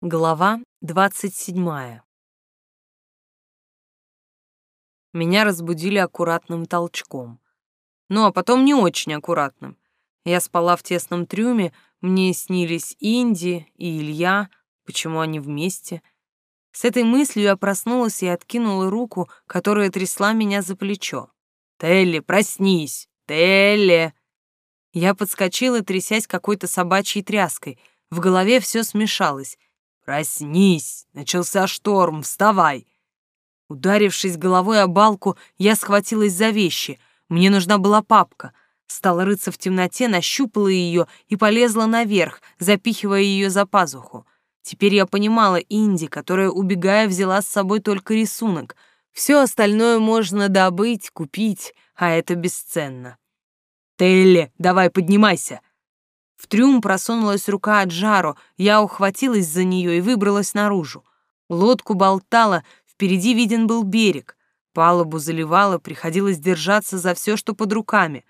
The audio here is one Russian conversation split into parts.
Глава двадцать седьмая. Меня разбудили аккуратным толчком. Ну, а потом не очень аккуратным. Я спала в тесном трюме, мне снились Инди и Илья, почему они вместе. С этой мыслью я проснулась и откинула руку, которая трясла меня за плечо. «Телли, проснись! Телли!» Я подскочила, трясясь какой-то собачьей тряской. В голове все смешалось. «Проснись! Начался шторм! Вставай!» Ударившись головой о балку, я схватилась за вещи. Мне нужна была папка. Стала рыться в темноте, нащупала ее и полезла наверх, запихивая ее за пазуху. Теперь я понимала Инди, которая, убегая, взяла с собой только рисунок. Все остальное можно добыть, купить, а это бесценно. «Телли, давай поднимайся!» В трюм просунулась рука от жару, я ухватилась за нее и выбралась наружу. Лодку болтала, впереди виден был берег. Палубу заливало, приходилось держаться за все, что под руками.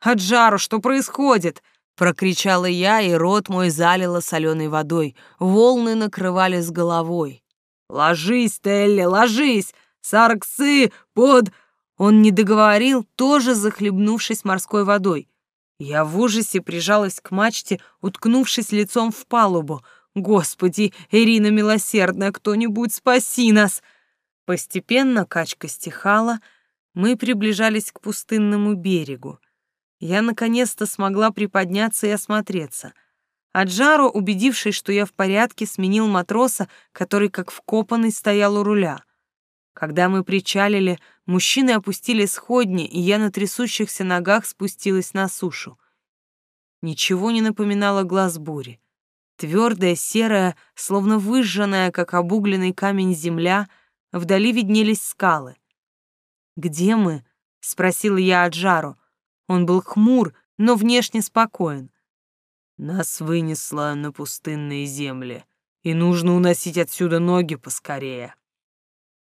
«От жару что происходит?» — прокричала я, и рот мой залило соленой водой. Волны накрывали с головой. «Ложись, Телли, ложись! Сарксы под...» Он не договорил, тоже захлебнувшись морской водой. Я в ужасе прижалась к мачте, уткнувшись лицом в палубу. «Господи, Ирина милосердная, кто-нибудь спаси нас!» Постепенно качка стихала, мы приближались к пустынному берегу. Я наконец-то смогла приподняться и осмотреться. Аджаро, убедившись, что я в порядке, сменил матроса, который как вкопанный стоял у руля. Когда мы причалили, мужчины опустили сходни, и я на трясущихся ногах спустилась на сушу. Ничего не напоминало глаз бури. Твердая, серая, словно выжженная, как обугленный камень земля, вдали виднелись скалы. «Где мы?» — спросила я Аджару. Он был хмур, но внешне спокоен. «Нас вынесло на пустынные земли, и нужно уносить отсюда ноги поскорее».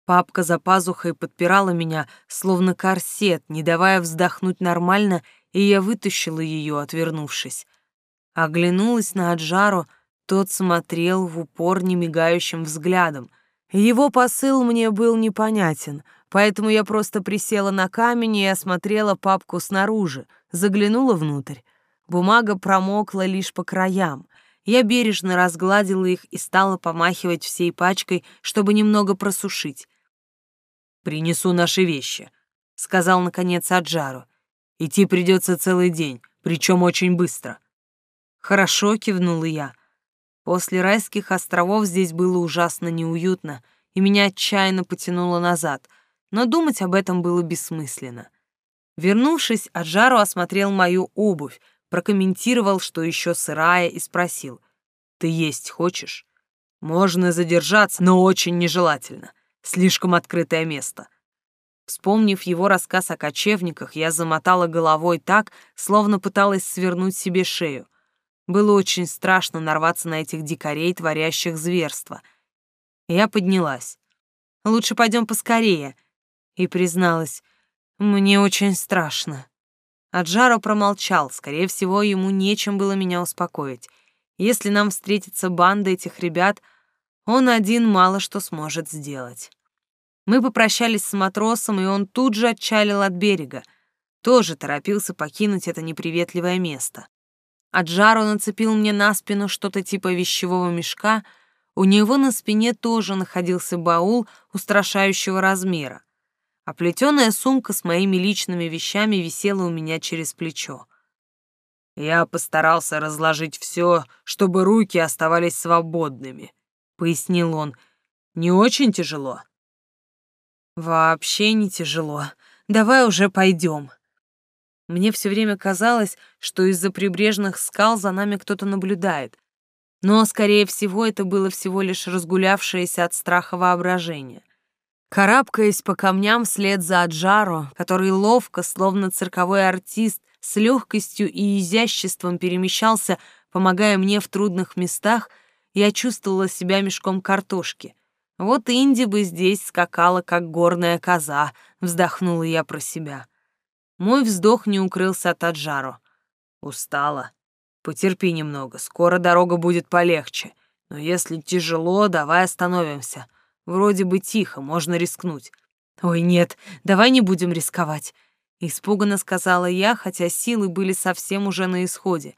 Папка за пазухой подпирала меня, словно корсет, не давая вздохнуть нормально, и я вытащила ее, отвернувшись. Оглянулась на Аджару, тот смотрел в упор немигающим взглядом. Его посыл мне был непонятен, поэтому я просто присела на камень и осмотрела папку снаружи, заглянула внутрь. Бумага промокла лишь по краям. Я бережно разгладила их и стала помахивать всей пачкой, чтобы немного просушить. «Принесу наши вещи», — сказал, наконец, Аджару. «Идти придется целый день, причем очень быстро». «Хорошо», — кивнула я. После райских островов здесь было ужасно неуютно, и меня отчаянно потянуло назад, но думать об этом было бессмысленно. Вернувшись, Аджару осмотрел мою обувь, прокомментировал, что еще сырая, и спросил, «Ты есть хочешь?» «Можно задержаться, но очень нежелательно. Слишком открытое место. Вспомнив его рассказ о кочевниках, я замотала головой так, словно пыталась свернуть себе шею. Было очень страшно нарваться на этих дикарей, творящих зверство. Я поднялась. «Лучше пойдем поскорее», и призналась, «Мне очень страшно». Аджаро промолчал, скорее всего, ему нечем было меня успокоить. Если нам встретится банда этих ребят — он один мало что сможет сделать. Мы попрощались с матросом, и он тут же отчалил от берега. Тоже торопился покинуть это неприветливое место. Аджару нацепил мне на спину что-то типа вещевого мешка, у него на спине тоже находился баул устрашающего размера. А плетеная сумка с моими личными вещами висела у меня через плечо. Я постарался разложить все, чтобы руки оставались свободными, пояснил он. Не очень тяжело. Вообще не тяжело. Давай уже пойдем. Мне все время казалось, что из-за прибрежных скал за нами кто-то наблюдает. Но, скорее всего, это было всего лишь разгулявшееся от страха воображение. Карабкаясь по камням вслед за Аджаро, который ловко, словно цирковой артист, с легкостью и изяществом перемещался, помогая мне в трудных местах, я чувствовала себя мешком картошки. Вот Инди бы здесь скакала, как горная коза, вздохнула я про себя. Мой вздох не укрылся от Аджаро. Устала. Потерпи немного, скоро дорога будет полегче. Но если тяжело, давай остановимся. Вроде бы тихо, можно рискнуть. Ой, нет, давай не будем рисковать. Испуганно сказала я, хотя силы были совсем уже на исходе.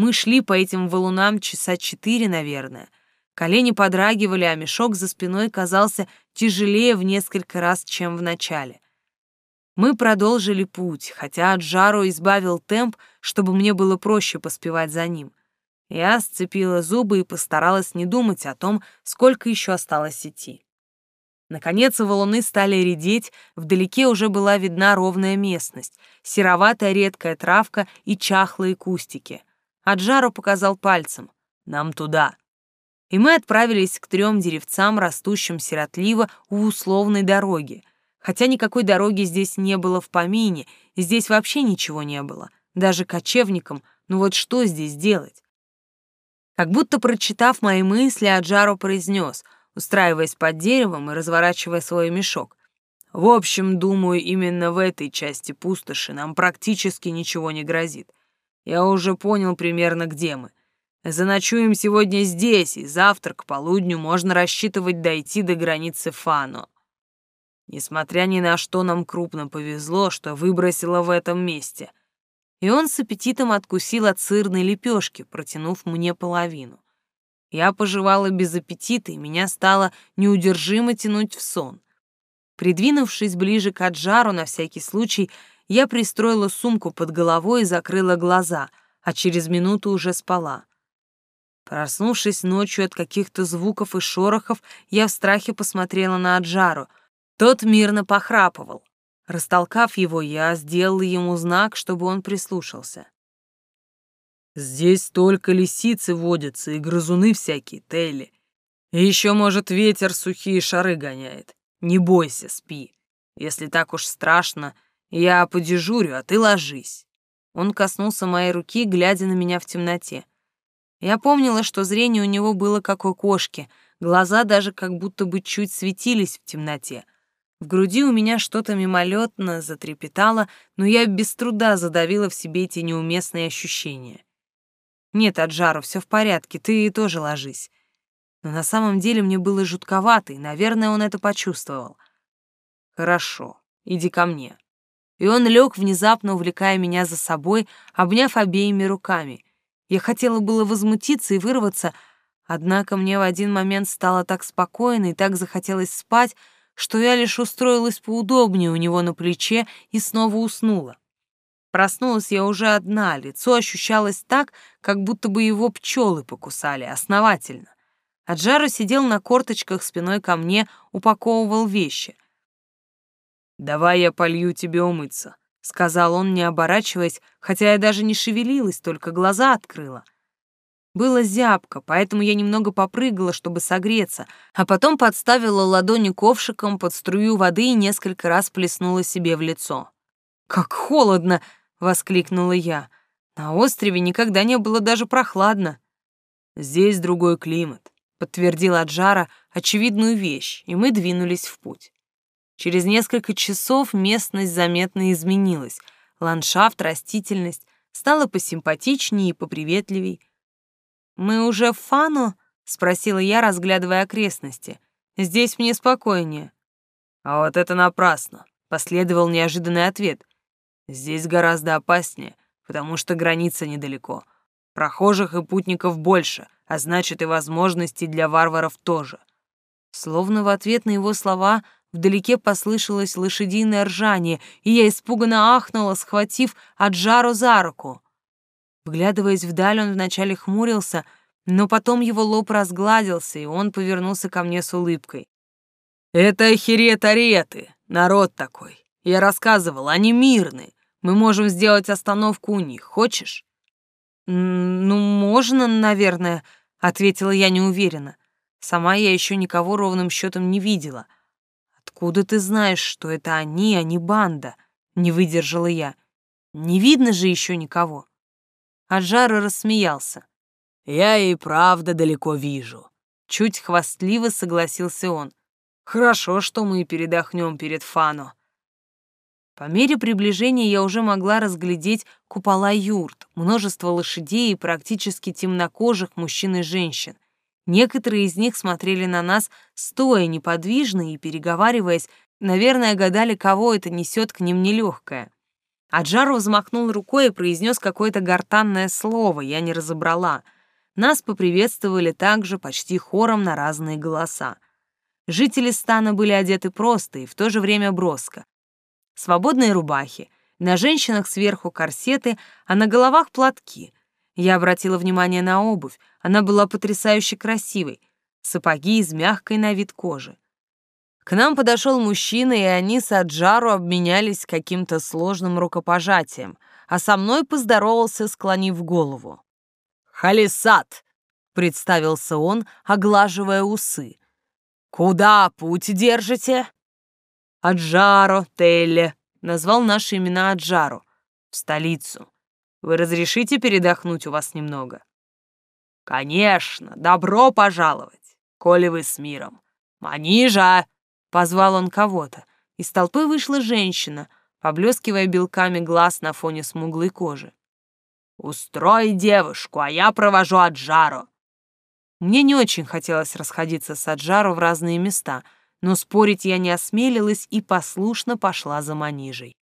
Мы шли по этим валунам часа четыре, наверное. Колени подрагивали, а мешок за спиной казался тяжелее в несколько раз, чем в начале. Мы продолжили путь, хотя от жару избавил темп, чтобы мне было проще поспевать за ним. Я сцепила зубы и постаралась не думать о том, сколько еще осталось идти. Наконец валуны стали редеть, вдалеке уже была видна ровная местность, сероватая редкая травка и чахлые кустики. Аджару показал пальцем. «Нам туда». И мы отправились к трем деревцам, растущим сиротливо у условной дороги. Хотя никакой дороги здесь не было в помине, здесь вообще ничего не было. Даже кочевникам, ну вот что здесь делать? Как будто прочитав мои мысли, Аджару произнес — устраиваясь под деревом и разворачивая свой мешок. В общем, думаю, именно в этой части пустоши нам практически ничего не грозит. Я уже понял примерно, где мы. Заночуем сегодня здесь, и завтра к полудню можно рассчитывать дойти до границы Фано. Несмотря ни на что, нам крупно повезло, что выбросило в этом месте. И он с аппетитом откусил от сырной лепешки, протянув мне половину. Я пожевала без аппетита, и меня стало неудержимо тянуть в сон. Придвинувшись ближе к Аджару на всякий случай, я пристроила сумку под головой и закрыла глаза, а через минуту уже спала. Проснувшись ночью от каких-то звуков и шорохов, я в страхе посмотрела на Аджару. Тот мирно похрапывал. Растолкав его, я сделала ему знак, чтобы он прислушался. Здесь только лисицы водятся и грызуны всякие, Телли. И еще, может, ветер сухие шары гоняет. Не бойся, спи. Если так уж страшно, я подежурю, а ты ложись. Он коснулся моей руки, глядя на меня в темноте. Я помнила, что зрение у него было как у кошки, глаза даже как будто бы чуть светились в темноте. В груди у меня что-то мимолетно затрепетало, но я без труда задавила в себе эти неуместные ощущения. «Нет, Аджару, все в порядке, ты тоже ложись». Но на самом деле мне было жутковато, и, наверное, он это почувствовал. «Хорошо, иди ко мне». И он лег, внезапно увлекая меня за собой, обняв обеими руками. Я хотела было возмутиться и вырваться, однако мне в один момент стало так спокойно и так захотелось спать, что я лишь устроилась поудобнее у него на плече и снова уснула. Проснулась я уже одна, лицо ощущалось так, как будто бы его пчелы покусали, основательно. Аджару сидел на корточках спиной ко мне, упаковывал вещи. «Давай я полью тебе умыться», — сказал он, не оборачиваясь, хотя я даже не шевелилась, только глаза открыла. Было зябко, поэтому я немного попрыгала, чтобы согреться, а потом подставила ладони ковшиком под струю воды и несколько раз плеснула себе в лицо. «Как холодно!» воскликнула я. На острове никогда не было даже прохладно. Здесь другой климат, подтвердил Аджара очевидную вещь, и мы двинулись в путь. Через несколько часов местность заметно изменилась. Ландшафт, растительность стала посимпатичнее и поприветливей. «Мы уже в Фану?» — спросила я, разглядывая окрестности. «Здесь мне спокойнее». «А вот это напрасно», — последовал неожиданный ответ. Здесь гораздо опаснее, потому что граница недалеко. Прохожих и путников больше, а значит и возможностей для варваров тоже. Словно в ответ на его слова вдалеке послышалось лошадиное ржание, и я испуганно ахнула, схватив Аджару за руку. Вглядываясь вдаль, он вначале хмурился, но потом его лоб разгладился, и он повернулся ко мне с улыбкой. «Это ахирет-ареты, народ такой. Я рассказывал, они мирны. Мы можем сделать остановку у них. Хочешь?» «Ну, можно, наверное», — ответила я неуверенно. Сама я еще никого ровным счетом не видела. «Откуда ты знаешь, что это они, а не банда?» — не выдержала я. «Не видно же еще никого». Аджара рассмеялся. «Я и правда далеко вижу». Чуть хвастливо согласился он. «Хорошо, что мы передохнем перед Фано. По мере приближения я уже могла разглядеть купола юрт, множество лошадей и практически темнокожих мужчин и женщин. Некоторые из них смотрели на нас, стоя неподвижно и переговариваясь, наверное, гадали, кого это несет к ним нелегкое. Аджару взмахнул рукой и произнес какое-то гортанное слово, я не разобрала. Нас поприветствовали также почти хором на разные голоса. Жители стана были одеты просто и в то же время броско. Свободные рубахи, на женщинах сверху корсеты, а на головах платки. Я обратила внимание на обувь, она была потрясающе красивой, сапоги из мягкой на вид кожи. К нам подошел мужчина, и они с Аджару обменялись каким-то сложным рукопожатием, а со мной поздоровался, склонив голову. «Халисат!» — представился он, оглаживая усы. «Куда путь держите?» «Аджаро, Телле», — назвал наши имена Аджару. «В столицу. Вы разрешите передохнуть у вас немного?» «Конечно, добро пожаловать, коли вы с миром. Манижа!» — позвал он кого-то. Из толпы вышла женщина, поблескивая белками глаз на фоне смуглой кожи. «Устрой девушку, а я провожу Аджару!» Мне не очень хотелось расходиться с Аджару в разные места, но спорить я не осмелилась и послушно пошла за Манижей.